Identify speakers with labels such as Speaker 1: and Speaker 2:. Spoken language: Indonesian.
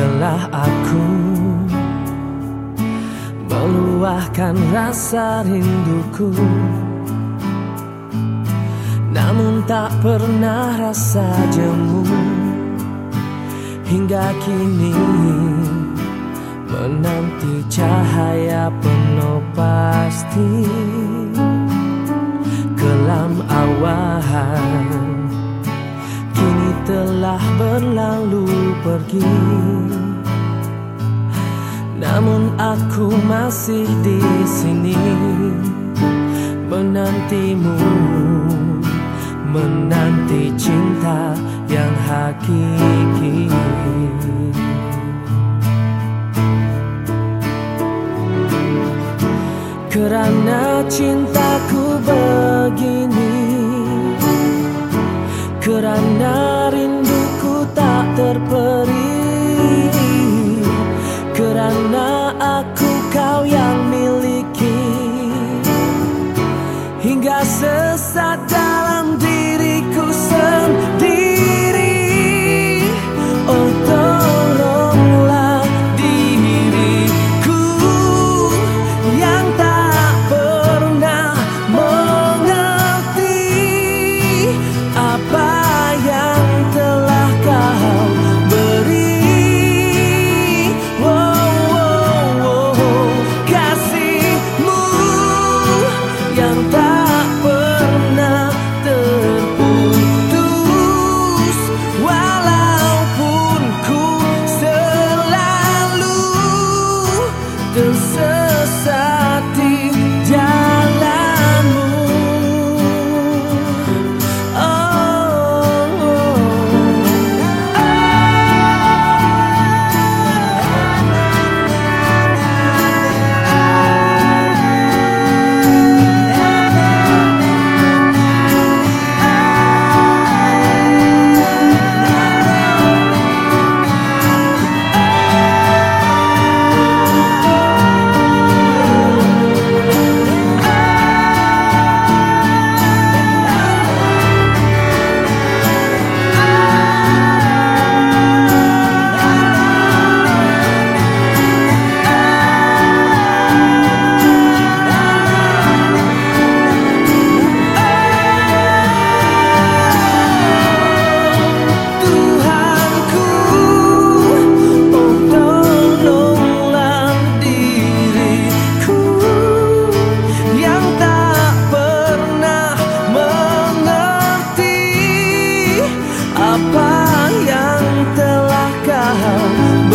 Speaker 1: telah aku meluahkan rasa rinduku Namun tak pernah rasa jemu. Hingga kini menanti cahaya penuh pasti Kelam awan telah berlalu pergi. Namun aku masih di sini menantimu menanti cinta yang hakiki. Kerana cintaku begini Kerana Karena aku kau yang miliki. Hingga sesat dalam olhando love